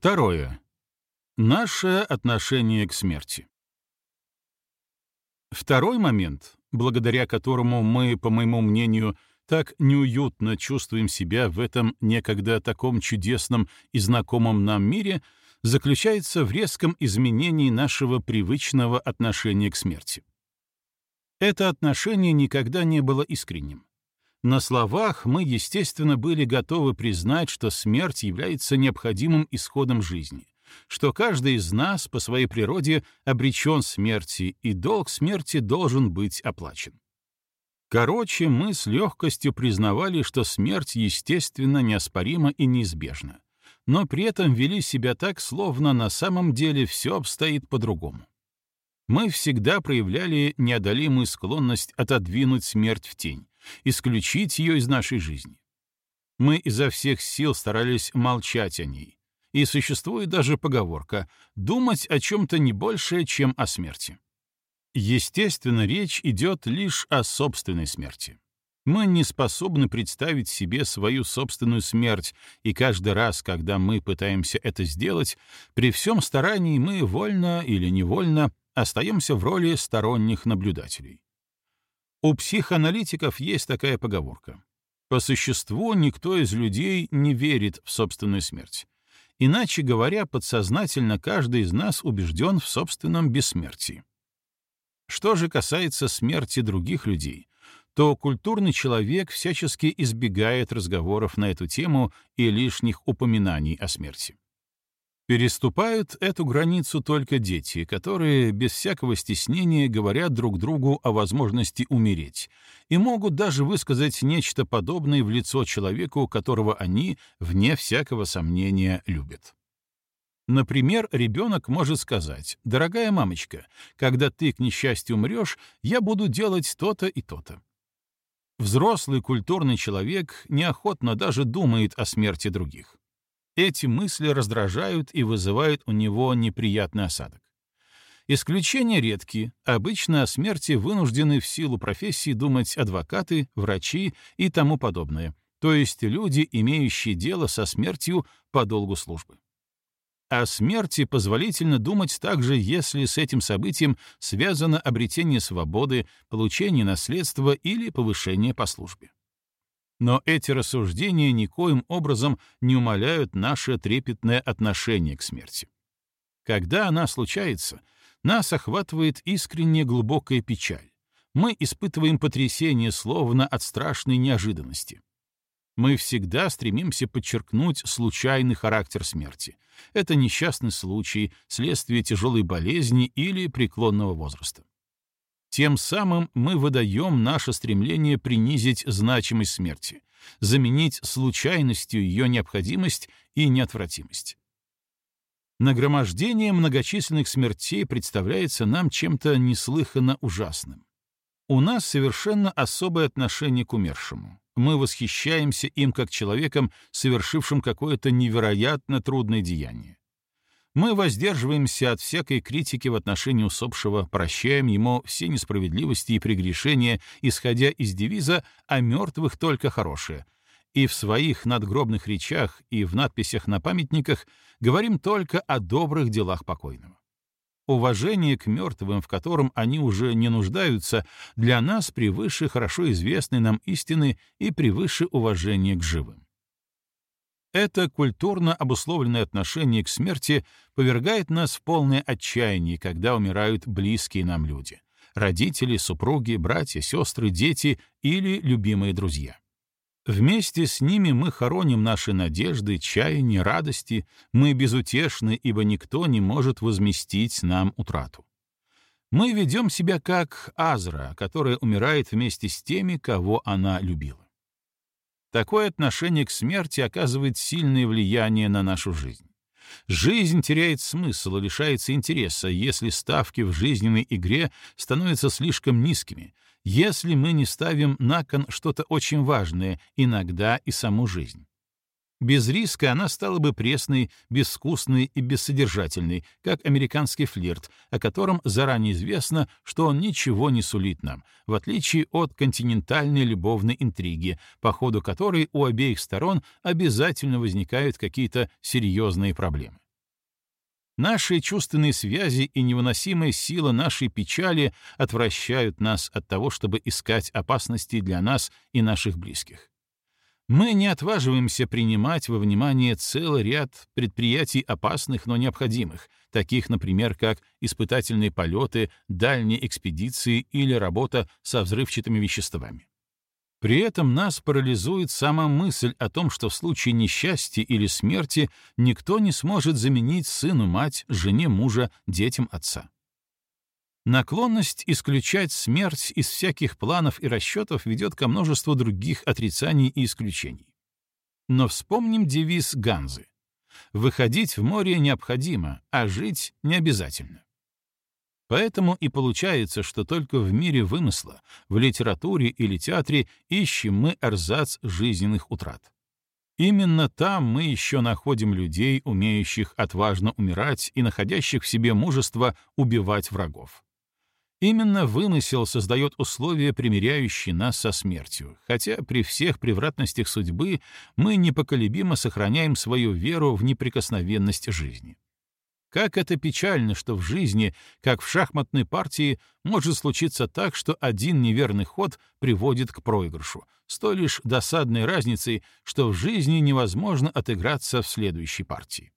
Второе. Наше отношение к смерти. Второй момент, благодаря которому мы, по моему мнению, так неуютно чувствуем себя в этом некогда таком чудесном и знакомом нам мире, заключается в резком изменении нашего привычного отношения к смерти. Это отношение никогда не было искренним. На словах мы, естественно, были готовы признать, что смерть является необходимым исходом жизни, что каждый из нас по своей природе обречен смерти, и долг смерти должен быть оплачен. Короче, мы с легкостью признавали, что смерть, естественно, неоспорима и неизбежна, но при этом вели себя так, словно на самом деле все обстоит по-другому. Мы всегда проявляли неодолимую склонность отодвинуть смерть в тень, исключить ее из нашей жизни. Мы изо всех сил старались молчать о ней. И существует даже поговорка «думать о чем-то не больше, чем о смерти». Естественно, речь идет лишь о собственной смерти. Мы не способны представить себе свою собственную смерть, и каждый раз, когда мы пытаемся это сделать, при всем старании мы вольно или невольно остаемся в роли сторонних наблюдателей. У психоаналитиков есть такая поговорка. По существу никто из людей не верит в собственную смерть. Иначе говоря, подсознательно каждый из нас убежден в собственном бессмертии. Что же касается смерти других людей, то культурный человек всячески избегает разговоров на эту тему и лишних упоминаний о смерти. Переступают эту границу только дети, которые без всякого стеснения говорят друг другу о возможности умереть и могут даже высказать нечто подобное в лицо человеку, которого они, вне всякого сомнения, любят. Например, ребенок может сказать, «Дорогая мамочка, когда ты, к несчастью, умрешь, я буду делать то-то и то-то». Взрослый культурный человек неохотно даже думает о смерти других. Эти мысли раздражают и вызывают у него неприятный осадок. Исключения редки. Обычно о смерти вынуждены в силу профессии думать адвокаты, врачи и тому подобное, то есть люди, имеющие дело со смертью по долгу службы. О смерти позволительно думать также, если с этим событием связано обретение свободы, получение наследства или повышение по службе. Но эти рассуждения никоим образом не умаляют наше трепетное отношение к смерти. Когда она случается, нас охватывает искренне глубокая печаль. Мы испытываем потрясение словно от страшной неожиданности. Мы всегда стремимся подчеркнуть случайный характер смерти. Это несчастный случай, следствие тяжелой болезни или преклонного возраста. Тем самым мы выдаем наше стремление принизить значимость смерти, заменить случайностью ее необходимость и неотвратимость. Нагромождение многочисленных смертей представляется нам чем-то неслыханно ужасным. У нас совершенно особое отношение к умершему. Мы восхищаемся им как человеком, совершившим какое-то невероятно трудное деяние. Мы воздерживаемся от всякой критики в отношении усопшего, прощаем ему все несправедливости и прегрешения, исходя из девиза «о мертвых только хорошее», и в своих надгробных речах и в надписях на памятниках говорим только о добрых делах покойного. Уважение к мертвым, в котором они уже не нуждаются, для нас превыше хорошо известной нам истины и превыше уважения к живым. Это культурно обусловленное отношение к смерти повергает нас в полное отчаяние, когда умирают близкие нам люди — родители, супруги, братья, сестры, дети или любимые друзья. Вместе с ними мы хороним наши надежды, чаяния, радости, мы безутешны, ибо никто не может возместить нам утрату. Мы ведем себя как Азра, которая умирает вместе с теми, кого она любила. Такое отношение к смерти оказывает сильное влияние на нашу жизнь. Жизнь теряет смысл и лишается интереса, если ставки в жизненной игре становятся слишком низкими, если мы не ставим на кон что-то очень важное, иногда и саму жизнь. Без риска она стала бы пресной, безвкусной и бессодержательной, как американский флирт, о котором заранее известно, что он ничего не сулит нам, в отличие от континентальной любовной интриги, по ходу которой у обеих сторон обязательно возникают какие-то серьезные проблемы. Наши чувственные связи и невыносимая сила нашей печали отвращают нас от того, чтобы искать опасности для нас и наших близких. Мы не отваживаемся принимать во внимание целый ряд предприятий опасных, но необходимых, таких, например, как испытательные полеты, дальние экспедиции или работа со взрывчатыми веществами. При этом нас парализует сама мысль о том, что в случае несчастья или смерти никто не сможет заменить сыну мать, жене мужа, детям отца. Наклонность исключать смерть из всяких планов и расчетов ведет ко множеству других отрицаний и исключений. Но вспомним девиз Ганзы. «Выходить в море необходимо, а жить не обязательно». Поэтому и получается, что только в мире вымысла, в литературе или театре ищем мы эрзац жизненных утрат. Именно там мы еще находим людей, умеющих отважно умирать и находящих в себе мужество убивать врагов. Именно вымысел создает условия, примиряющие нас со смертью, хотя при всех превратностях судьбы мы непоколебимо сохраняем свою веру в неприкосновенность жизни. Как это печально, что в жизни, как в шахматной партии, может случиться так, что один неверный ход приводит к проигрышу, с той лишь досадной разницей, что в жизни невозможно отыграться в следующей партии.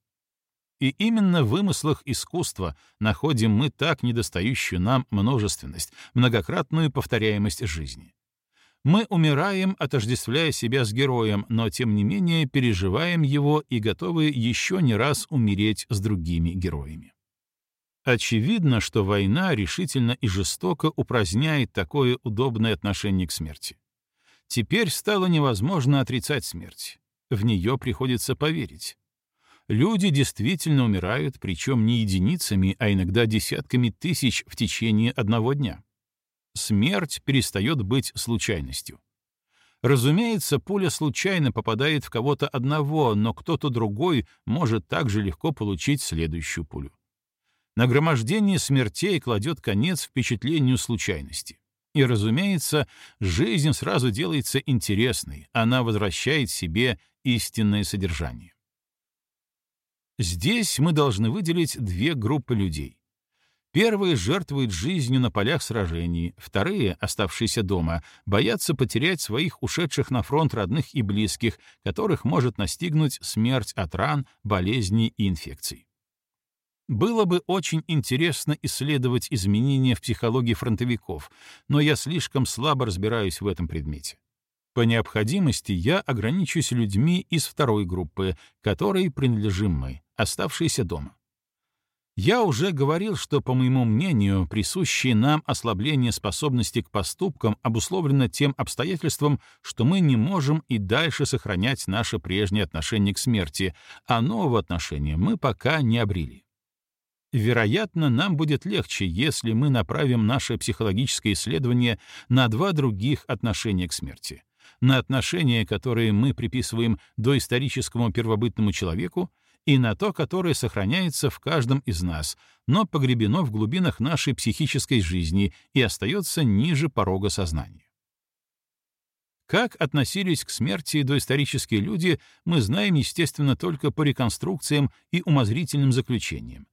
И именно в вымыслах искусства находим мы так недостающую нам множественность, многократную повторяемость жизни. Мы умираем, отождествляя себя с героем, но тем не менее переживаем его и готовы еще не раз умереть с другими героями. Очевидно, что война решительно и жестоко упраздняет такое удобное отношение к смерти. Теперь стало невозможно отрицать смерть. В нее приходится поверить. Люди действительно умирают, причем не единицами, а иногда десятками тысяч в течение одного дня смерть перестает быть случайностью. Разумеется, пуля случайно попадает в кого-то одного, но кто-то другой может также легко получить следующую пулю. Нагромождение смертей кладет конец впечатлению случайности. И, разумеется, жизнь сразу делается интересной, она возвращает себе истинное содержание. Здесь мы должны выделить две группы людей. Первые жертвуют жизнью на полях сражений, вторые, оставшиеся дома, боятся потерять своих ушедших на фронт родных и близких, которых может настигнуть смерть от ран, болезней и инфекций. Было бы очень интересно исследовать изменения в психологии фронтовиков, но я слишком слабо разбираюсь в этом предмете. По необходимости я ограничусь людьми из второй группы, которой принадлежим мы, оставшиеся дома. Я уже говорил, что, по моему мнению, присущее нам ослабление способности к поступкам обусловлено тем обстоятельством, что мы не можем и дальше сохранять наше прежнее отношение к смерти, а нового отношения мы пока не обрели. Вероятно, нам будет легче, если мы направим наше психологическое исследование на два других отношения к смерти. На отношения, которые мы приписываем доисторическому первобытному человеку, и на то, которое сохраняется в каждом из нас, но погребено в глубинах нашей психической жизни и остается ниже порога сознания. Как относились к смерти доисторические люди, мы знаем, естественно, только по реконструкциям и умозрительным заключениям.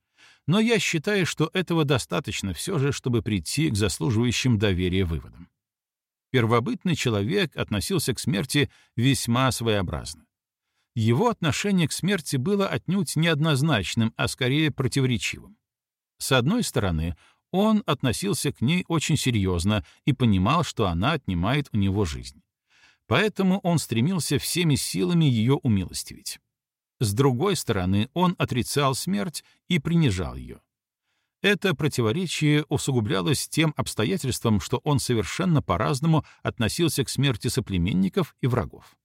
Но я считаю, что этого достаточно все же, чтобы прийти к заслуживающим доверия выводам. Первобытный человек относился к смерти весьма своеобразно его отношение к смерти было отнюдь неоднозначным, а скорее противоречивым. С одной стороны, он относился к ней очень серьезно и понимал, что она отнимает у него жизнь. Поэтому он стремился всеми силами ее умилостивить. С другой стороны, он отрицал смерть и принижал ее. Это противоречие усугублялось тем обстоятельством, что он совершенно по-разному относился к смерти соплеменников и врагов.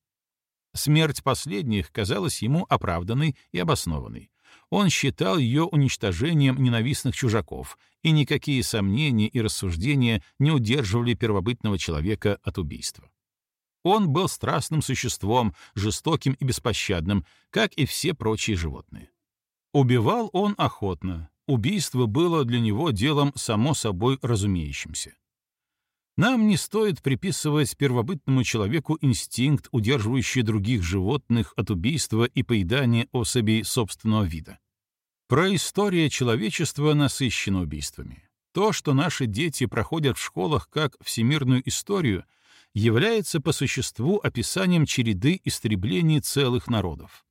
Смерть последних казалась ему оправданной и обоснованной. Он считал ее уничтожением ненавистных чужаков, и никакие сомнения и рассуждения не удерживали первобытного человека от убийства. Он был страстным существом, жестоким и беспощадным, как и все прочие животные. Убивал он охотно, убийство было для него делом само собой разумеющимся. Нам не стоит приписывать первобытному человеку инстинкт, удерживающий других животных от убийства и поедания особей собственного вида. Проистория человечества насыщена убийствами. То, что наши дети проходят в школах как всемирную историю, является по существу описанием череды истреблений целых народов.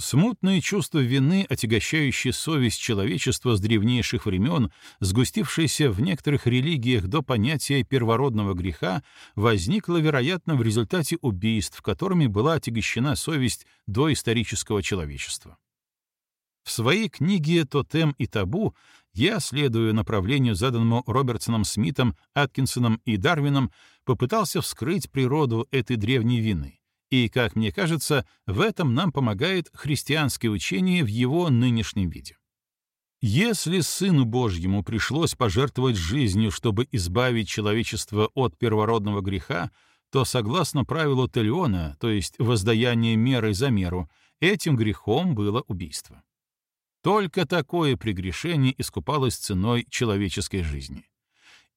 Смутные чувства вины, отягощающие совесть человечества с древнейших времен, сгустившиеся в некоторых религиях до понятия первородного греха, возникло, вероятно, в результате убийств, которыми была отягощена совесть до исторического человечества. В своей книге «Тотем и табу» я, следуя направлению, заданному Робертсоном Смитом, Аткинсоном и Дарвином, попытался вскрыть природу этой древней вины и, как мне кажется, в этом нам помогает христианское учение в его нынешнем виде. Если Сыну Божьему пришлось пожертвовать жизнью, чтобы избавить человечество от первородного греха, то, согласно правилу Телеона, то есть воздаяние мерой за меру, этим грехом было убийство. Только такое прегрешение искупалось ценой человеческой жизни.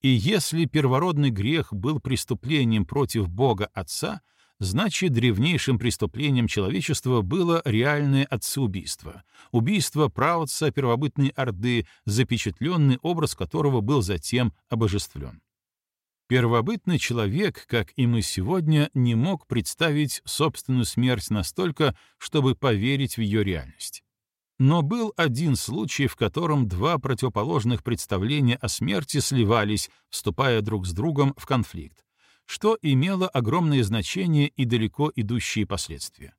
И если первородный грех был преступлением против Бога Отца — значит, древнейшим преступлением человечества было реальное отцеубийство, убийство правоца первобытной Орды, запечатленный образ которого был затем обожествлен. Первобытный человек, как и мы сегодня, не мог представить собственную смерть настолько, чтобы поверить в ее реальность. Но был один случай, в котором два противоположных представления о смерти сливались, вступая друг с другом в конфликт, что имело огромное значение и далеко идущие последствия.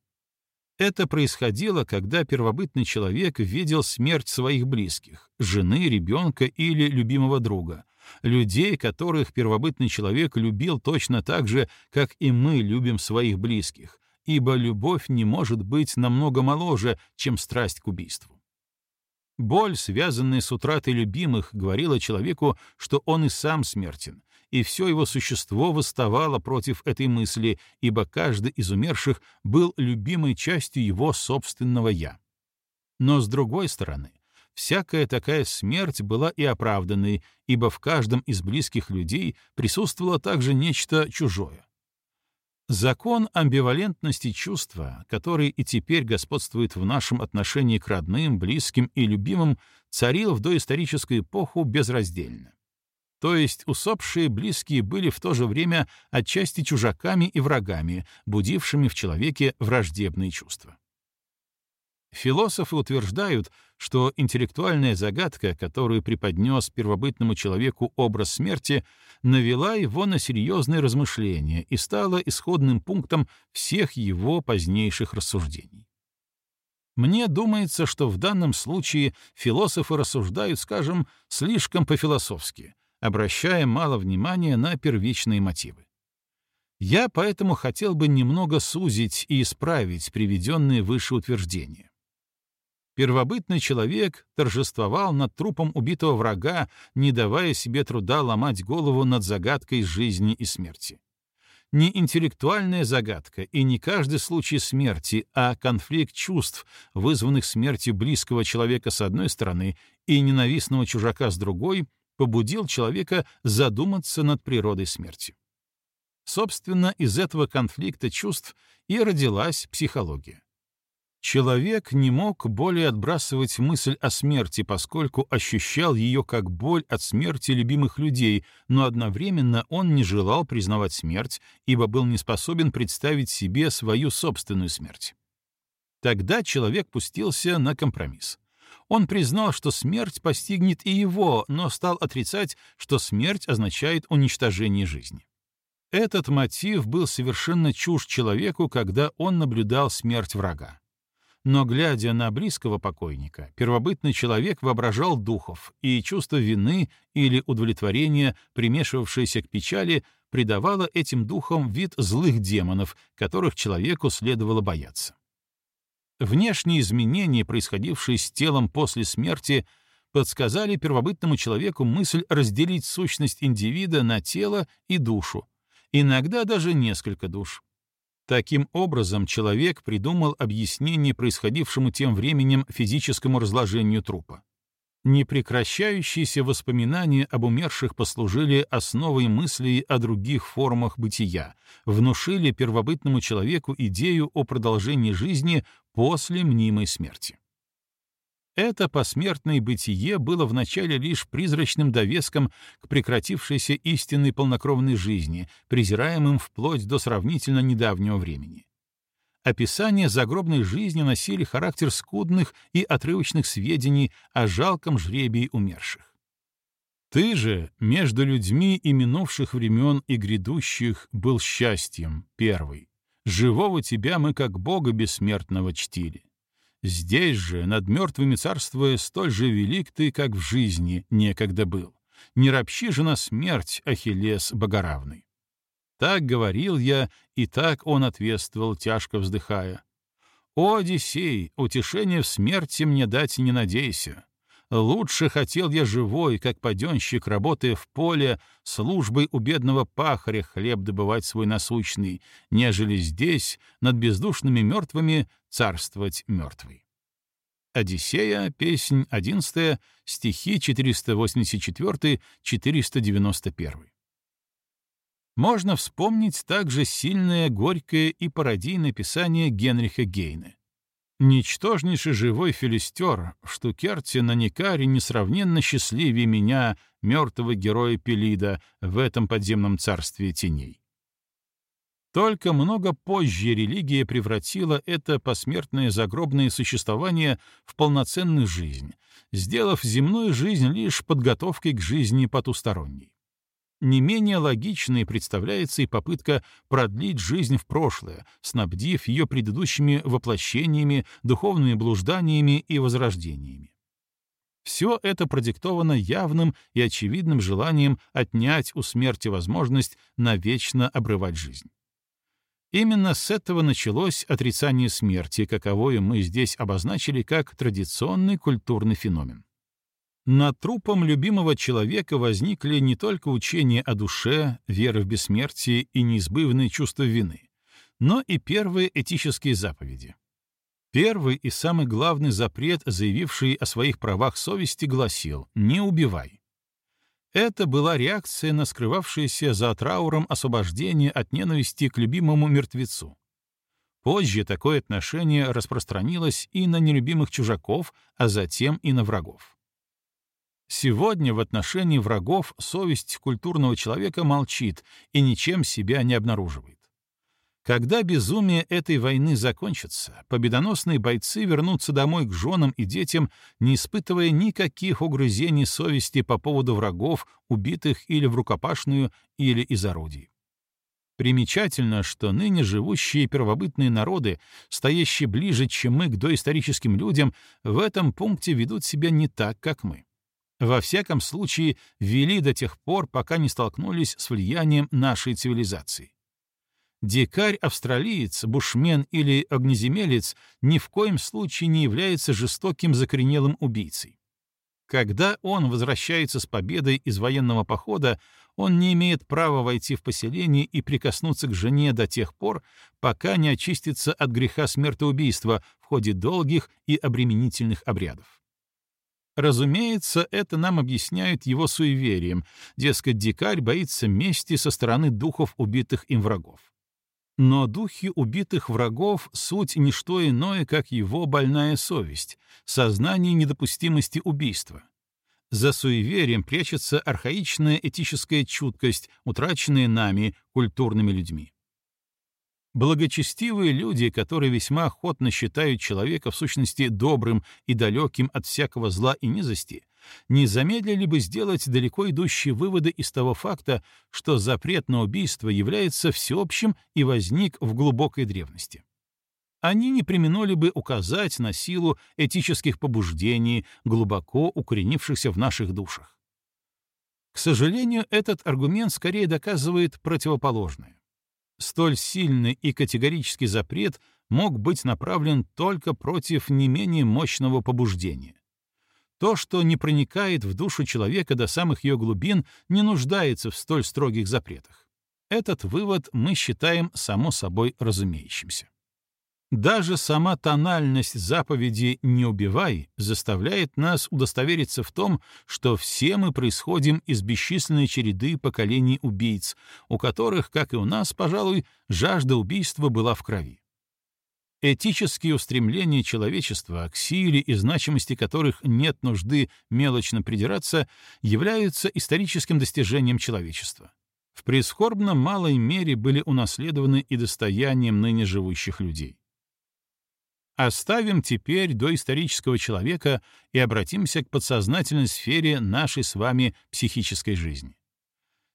Это происходило, когда первобытный человек видел смерть своих близких, жены, ребенка или любимого друга, людей, которых первобытный человек любил точно так же, как и мы любим своих близких, ибо любовь не может быть намного моложе, чем страсть к убийству. Боль, связанная с утратой любимых, говорила человеку, что он и сам смертен, и все его существо восставало против этой мысли, ибо каждый из умерших был любимой частью его собственного «я». Но с другой стороны, всякая такая смерть была и оправданной, ибо в каждом из близких людей присутствовало также нечто чужое. Закон амбивалентности чувства, который и теперь господствует в нашем отношении к родным, близким и любимым, царил в доисторическую эпоху безраздельно. То есть усопшие близкие были в то же время отчасти чужаками и врагами, будившими в человеке враждебные чувства. Философы утверждают, что интеллектуальная загадка, которую преподнес первобытному человеку образ смерти, навела его на серьезные размышления и стала исходным пунктом всех его позднейших рассуждений. Мне думается, что в данном случае философы рассуждают, скажем, слишком по-философски, обращая мало внимания на первичные мотивы. Я поэтому хотел бы немного сузить и исправить приведенные выше утверждения. Первобытный человек торжествовал над трупом убитого врага, не давая себе труда ломать голову над загадкой жизни и смерти. Не интеллектуальная загадка и не каждый случай смерти, а конфликт чувств, вызванных смертью близкого человека с одной стороны и ненавистного чужака с другой, побудил человека задуматься над природой смерти. Собственно, из этого конфликта чувств и родилась психология. Человек не мог более отбрасывать мысль о смерти, поскольку ощущал ее как боль от смерти любимых людей, но одновременно он не желал признавать смерть, ибо был не способен представить себе свою собственную смерть. Тогда человек пустился на компромисс. Он признал, что смерть постигнет и его, но стал отрицать, что смерть означает уничтожение жизни. Этот мотив был совершенно чужд человеку, когда он наблюдал смерть врага. Но, глядя на близкого покойника, первобытный человек воображал духов, и чувство вины или удовлетворения, примешивавшееся к печали, придавало этим духам вид злых демонов, которых человеку следовало бояться. Внешние изменения, происходившие с телом после смерти, подсказали первобытному человеку мысль разделить сущность индивида на тело и душу, иногда даже несколько душ. Таким образом, человек придумал объяснение происходившему тем временем физическому разложению трупа. Непрекращающиеся воспоминания об умерших послужили основой мыслей о других формах бытия, внушили первобытному человеку идею о продолжении жизни после мнимой смерти. Это посмертное бытие было вначале лишь призрачным довеском к прекратившейся истинной полнокровной жизни, презираемым вплоть до сравнительно недавнего времени. Описания загробной жизни носили характер скудных и отрывочных сведений о жалком жребии умерших. Ты же между людьми и минувших времен и грядущих был счастьем, первый. Живого тебя мы как Бога бессмертного чтили. Здесь же, над мертвыми царствуя, столь же велик ты, как в жизни некогда был. Не ропщи же на смерть, Ахиллес богоравный. Так говорил я, и так он ответствовал, тяжко вздыхая. «О, Одиссей, утешение в смерти мне дать не надейся. Лучше хотел я живой, как паденщик, работая в поле, службой у бедного пахаря хлеб добывать свой насущный, нежели здесь, над бездушными мертвыми, царствовать мертвый. Одиссея, песнь 11, стихи 484-491. Можно вспомнить также сильное, горькое и пародийное писание Генриха Гейне. Ничтожнейший живой филистер в Штукерте на Никаре несравненно счастливее меня, мертвого героя Пелида, в этом подземном царстве теней. Только много позже религия превратила это посмертное загробное существование в полноценную жизнь, сделав земную жизнь лишь подготовкой к жизни потусторонней. Не менее логичной представляется и попытка продлить жизнь в прошлое, снабдив ее предыдущими воплощениями, духовными блужданиями и возрождениями. Все это продиктовано явным и очевидным желанием отнять у смерти возможность навечно обрывать жизнь. Именно с этого началось отрицание смерти, каковое мы здесь обозначили как традиционный культурный феномен. Над трупом любимого человека возникли не только учения о душе, вера в бессмертие и неизбывное чувство вины, но и первые этические заповеди. Первый и самый главный запрет, заявивший о своих правах совести, гласил «не убивай». Это была реакция на скрывавшееся за трауром освобождение от ненависти к любимому мертвецу. Позже такое отношение распространилось и на нелюбимых чужаков, а затем и на врагов. Сегодня в отношении врагов совесть культурного человека молчит и ничем себя не обнаруживает. Когда безумие этой войны закончится, победоносные бойцы вернутся домой к женам и детям, не испытывая никаких угрызений совести по поводу врагов, убитых или в рукопашную, или из орудий. Примечательно, что ныне живущие первобытные народы, стоящие ближе, чем мы к доисторическим людям, в этом пункте ведут себя не так, как мы. Во всяком случае, вели до тех пор, пока не столкнулись с влиянием нашей цивилизации. Дикарь-австралиец, бушмен или огнеземелец ни в коем случае не является жестоким закоренелым убийцей. Когда он возвращается с победой из военного похода, он не имеет права войти в поселение и прикоснуться к жене до тех пор, пока не очистится от греха смертоубийства в ходе долгих и обременительных обрядов. Разумеется, это нам объясняют его суеверием, дескать, дикарь боится мести со стороны духов убитых им врагов. Но духи убитых врагов — суть не что иное, как его больная совесть, сознание недопустимости убийства. За суеверием прячется архаичная этическая чуткость, утраченная нами, культурными людьми. Благочестивые люди, которые весьма охотно считают человека в сущности добрым и далеким от всякого зла и низости, не замедлили бы сделать далеко идущие выводы из того факта, что запрет на убийство является всеобщим и возник в глубокой древности. Они не применули бы указать на силу этических побуждений, глубоко укоренившихся в наших душах. К сожалению, этот аргумент скорее доказывает противоположное. Столь сильный и категорический запрет мог быть направлен только против не менее мощного побуждения. То, что не проникает в душу человека до самых ее глубин, не нуждается в столь строгих запретах. Этот вывод мы считаем само собой разумеющимся. Даже сама тональность заповеди «не убивай» заставляет нас удостовериться в том, что все мы происходим из бесчисленной череды поколений убийц, у которых, как и у нас, пожалуй, жажда убийства была в крови. Этические устремления человечества, к силе и значимости которых нет нужды мелочно придираться, являются историческим достижением человечества. В прискорбно малой мере были унаследованы и достоянием ныне живущих людей. Оставим теперь доисторического человека и обратимся к подсознательной сфере нашей с вами психической жизни.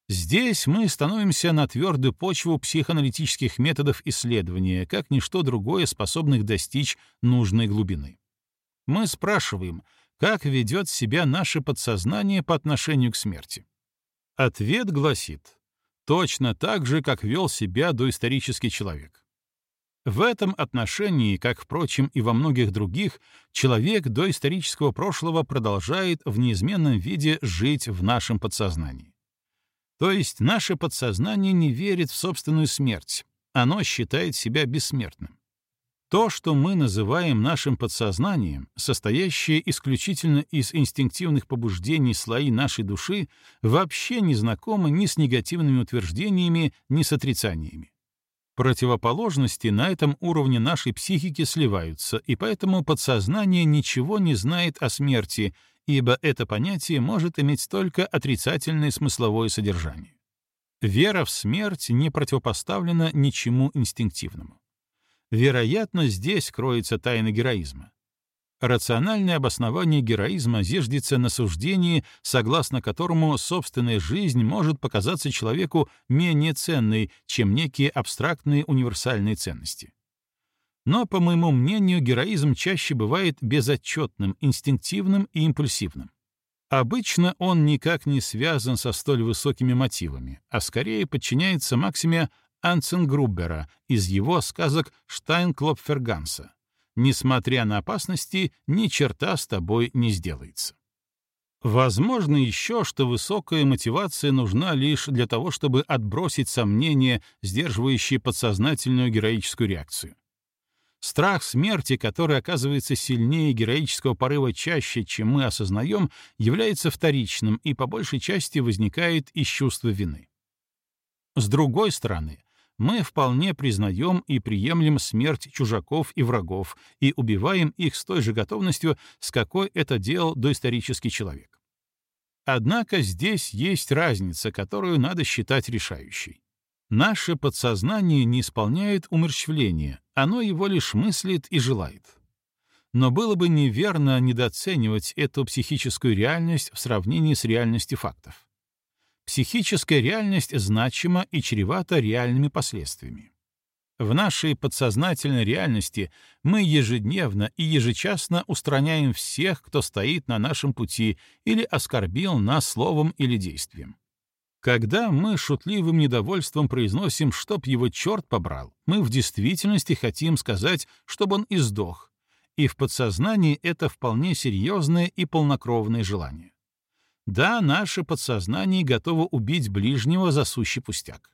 Здесь мы становимся на твердую почву психоаналитических методов исследования, как ничто другое способных достичь нужной глубины. Мы спрашиваем, как ведет себя наше подсознание по отношению к смерти. Ответ гласит, точно так же, как вел себя доисторический человек. В этом отношении, как, впрочем, и во многих других, человек до исторического прошлого продолжает в неизменном виде жить в нашем подсознании. То есть наше подсознание не верит в собственную смерть, оно считает себя бессмертным. То, что мы называем нашим подсознанием, состоящее исключительно из инстинктивных побуждений слои нашей души, вообще не знакомо ни с негативными утверждениями, ни с отрицаниями. Противоположности на этом уровне нашей психики сливаются, и поэтому подсознание ничего не знает о смерти, ибо это понятие может иметь только отрицательное смысловое содержание. Вера в смерть не противопоставлена ничему инстинктивному. Вероятно, здесь кроется тайна героизма. Рациональное обоснование героизма зиждется на суждении, согласно которому собственная жизнь может показаться человеку менее ценной, чем некие абстрактные универсальные ценности. Но, по моему мнению, героизм чаще бывает безотчетным, инстинктивным и импульсивным. Обычно он никак не связан со столь высокими мотивами, а скорее подчиняется максиме Анценгруббера из его сказок Штайнклопферганса несмотря на опасности, ни черта с тобой не сделается. Возможно еще, что высокая мотивация нужна лишь для того, чтобы отбросить сомнения, сдерживающие подсознательную героическую реакцию. Страх смерти, который оказывается сильнее героического порыва чаще, чем мы осознаем, является вторичным и по большей части возникает из чувства вины. С другой стороны, мы вполне признаем и приемлем смерть чужаков и врагов и убиваем их с той же готовностью, с какой это делал доисторический человек. Однако здесь есть разница, которую надо считать решающей. Наше подсознание не исполняет умерщвление, оно его лишь мыслит и желает. Но было бы неверно недооценивать эту психическую реальность в сравнении с реальностью фактов психическая реальность значима и чревата реальными последствиями. В нашей подсознательной реальности мы ежедневно и ежечасно устраняем всех, кто стоит на нашем пути или оскорбил нас словом или действием. Когда мы шутливым недовольством произносим «чтоб его черт побрал», мы в действительности хотим сказать, чтобы он издох, и в подсознании это вполне серьезное и полнокровное желание. Да, наше подсознание готово убить ближнего за сущий пустяк.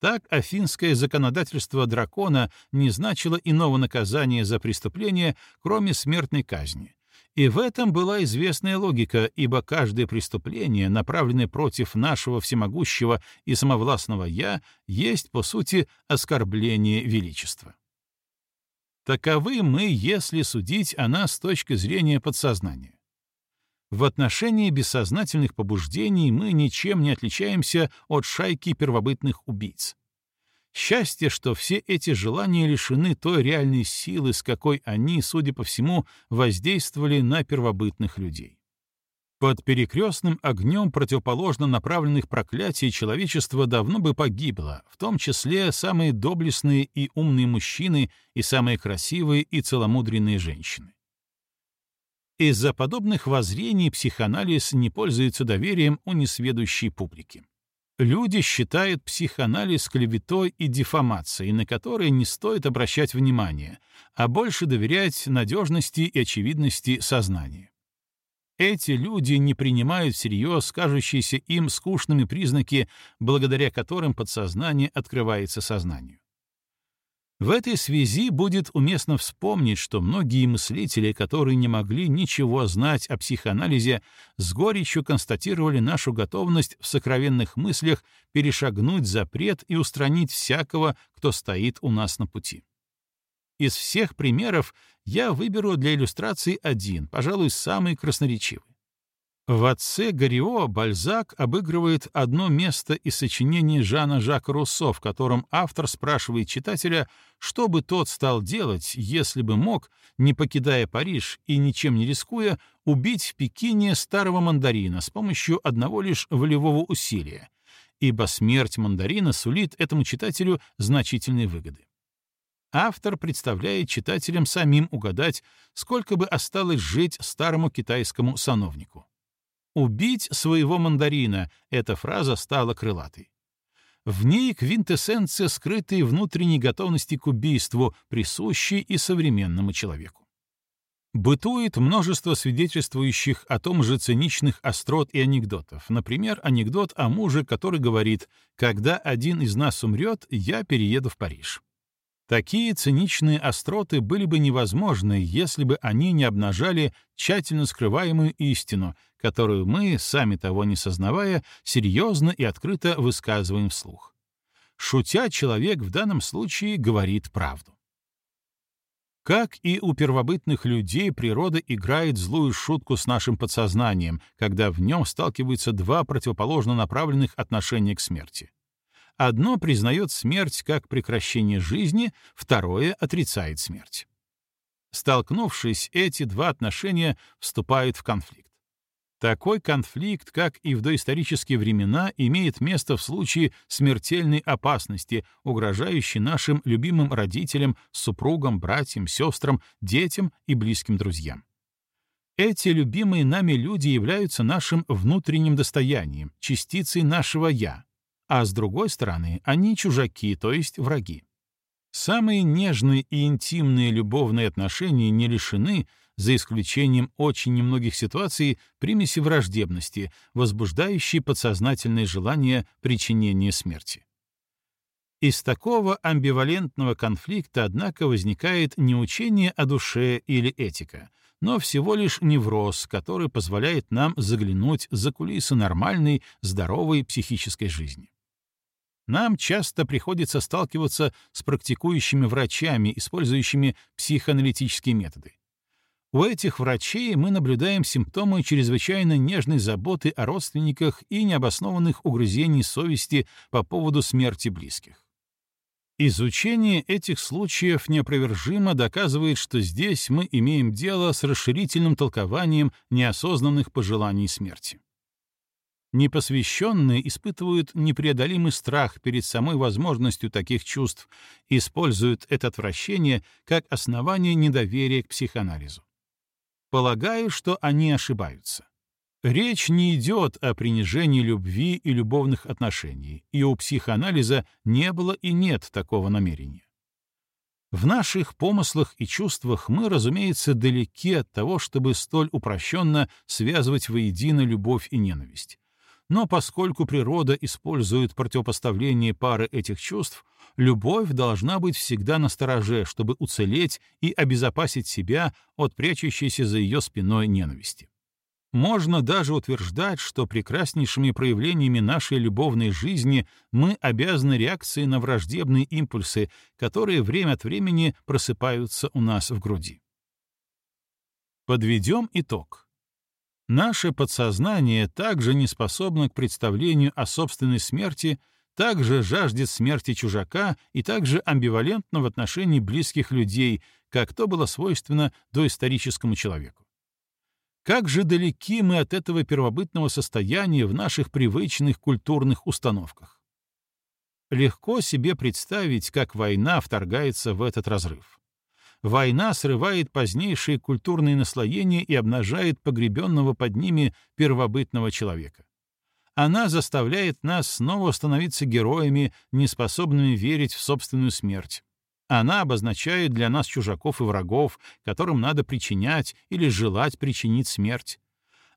Так афинское законодательство дракона не значило иного наказания за преступление, кроме смертной казни. И в этом была известная логика, ибо каждое преступление, направленное против нашего всемогущего и самовластного «я», есть, по сути, оскорбление величества. Таковы мы, если судить о нас с точки зрения подсознания. В отношении бессознательных побуждений мы ничем не отличаемся от шайки первобытных убийц. Счастье, что все эти желания лишены той реальной силы, с какой они, судя по всему, воздействовали на первобытных людей. Под перекрестным огнем противоположно направленных проклятий человечество давно бы погибло, в том числе самые доблестные и умные мужчины и самые красивые и целомудренные женщины. Из-за подобных воззрений психоанализ не пользуется доверием у несведущей публики. Люди считают психоанализ клеветой и дефамацией, на которые не стоит обращать внимания, а больше доверять надежности и очевидности сознания. Эти люди не принимают всерьез кажущиеся им скучными признаки, благодаря которым подсознание открывается сознанию. В этой связи будет уместно вспомнить, что многие мыслители, которые не могли ничего знать о психоанализе, с горечью констатировали нашу готовность в сокровенных мыслях перешагнуть запрет и устранить всякого, кто стоит у нас на пути. Из всех примеров я выберу для иллюстрации один, пожалуй, самый красноречивый. В «Отце Горио» Бальзак обыгрывает одно место из сочинения Жана Жака Руссо, в котором автор спрашивает читателя, что бы тот стал делать, если бы мог, не покидая Париж и ничем не рискуя, убить в Пекине старого мандарина с помощью одного лишь волевого усилия, ибо смерть мандарина сулит этому читателю значительные выгоды. Автор представляет читателям самим угадать, сколько бы осталось жить старому китайскому сановнику. «Убить своего мандарина» — эта фраза стала крылатой. В ней квинтэссенция скрытой внутренней готовности к убийству, присущей и современному человеку. Бытует множество свидетельствующих о том же циничных острот и анекдотов. Например, анекдот о муже, который говорит «Когда один из нас умрет, я перееду в Париж». Такие циничные остроты были бы невозможны, если бы они не обнажали тщательно скрываемую истину, которую мы, сами того не сознавая, серьезно и открыто высказываем вслух. Шутя, человек в данном случае говорит правду. Как и у первобытных людей, природа играет злую шутку с нашим подсознанием, когда в нем сталкиваются два противоположно направленных отношения к смерти. Одно признает смерть как прекращение жизни, второе отрицает смерть. Столкнувшись, эти два отношения вступают в конфликт. Такой конфликт, как и в доисторические времена, имеет место в случае смертельной опасности, угрожающей нашим любимым родителям, супругам, братьям, сестрам, детям и близким друзьям. Эти любимые нами люди являются нашим внутренним достоянием, частицей нашего «я», а с другой стороны, они чужаки, то есть враги. Самые нежные и интимные любовные отношения не лишены, за исключением очень немногих ситуаций, примеси враждебности, возбуждающей подсознательное желание причинения смерти. Из такого амбивалентного конфликта, однако, возникает не учение о душе или этика, но всего лишь невроз, который позволяет нам заглянуть за кулисы нормальной, здоровой психической жизни. Нам часто приходится сталкиваться с практикующими врачами, использующими психоаналитические методы. У этих врачей мы наблюдаем симптомы чрезвычайно нежной заботы о родственниках и необоснованных угрызений совести по поводу смерти близких. Изучение этих случаев неопровержимо доказывает, что здесь мы имеем дело с расширительным толкованием неосознанных пожеланий смерти. Непосвященные испытывают непреодолимый страх перед самой возможностью таких чувств и используют это отвращение как основание недоверия к психоанализу. Полагаю, что они ошибаются. Речь не идет о принижении любви и любовных отношений, и у психоанализа не было и нет такого намерения. В наших помыслах и чувствах мы, разумеется, далеки от того, чтобы столь упрощенно связывать воедино любовь и ненависть но поскольку природа использует противопоставление пары этих чувств, любовь должна быть всегда на стороже, чтобы уцелеть и обезопасить себя от прячущейся за ее спиной ненависти. Можно даже утверждать, что прекраснейшими проявлениями нашей любовной жизни мы обязаны реакции на враждебные импульсы, которые время от времени просыпаются у нас в груди. Подведем итог. Наше подсознание также не способно к представлению о собственной смерти, также жаждет смерти чужака и также амбивалентно в отношении близких людей, как то было свойственно доисторическому человеку. Как же далеки мы от этого первобытного состояния в наших привычных культурных установках? Легко себе представить, как война вторгается в этот разрыв война срывает позднейшие культурные наслоения и обнажает погребенного под ними первобытного человека. Она заставляет нас снова становиться героями, неспособными верить в собственную смерть. Она обозначает для нас чужаков и врагов, которым надо причинять или желать причинить смерть.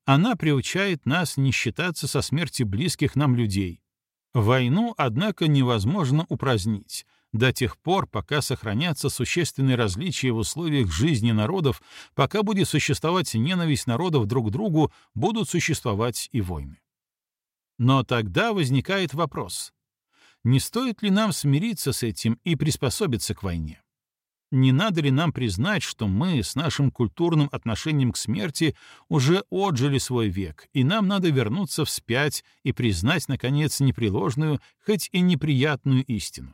Она приучает нас не считаться со смертью близких нам людей. Войну, однако, невозможно упразднить, до тех пор, пока сохранятся существенные различия в условиях жизни народов, пока будет существовать ненависть народов друг к другу, будут существовать и войны. Но тогда возникает вопрос, не стоит ли нам смириться с этим и приспособиться к войне? не надо ли нам признать, что мы с нашим культурным отношением к смерти уже отжили свой век, и нам надо вернуться вспять и признать, наконец, непреложную, хоть и неприятную истину?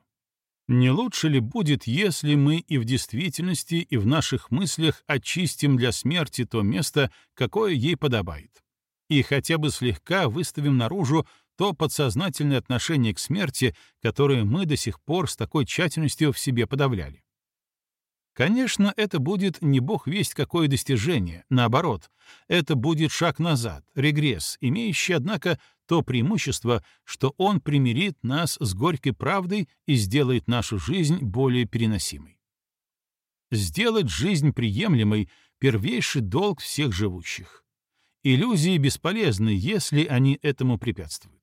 Не лучше ли будет, если мы и в действительности, и в наших мыслях очистим для смерти то место, какое ей подобает? И хотя бы слегка выставим наружу то подсознательное отношение к смерти, которое мы до сих пор с такой тщательностью в себе подавляли. Конечно, это будет не бог весть какое достижение, наоборот, это будет шаг назад, регресс, имеющий, однако, то преимущество, что он примирит нас с горькой правдой и сделает нашу жизнь более переносимой. Сделать жизнь приемлемой — первейший долг всех живущих. Иллюзии бесполезны, если они этому препятствуют.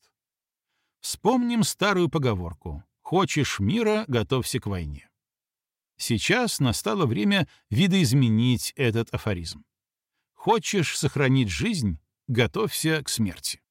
Вспомним старую поговорку «Хочешь мира — готовься к войне». Сейчас настало время видоизменить этот афоризм. Хочешь сохранить жизнь — готовься к смерти.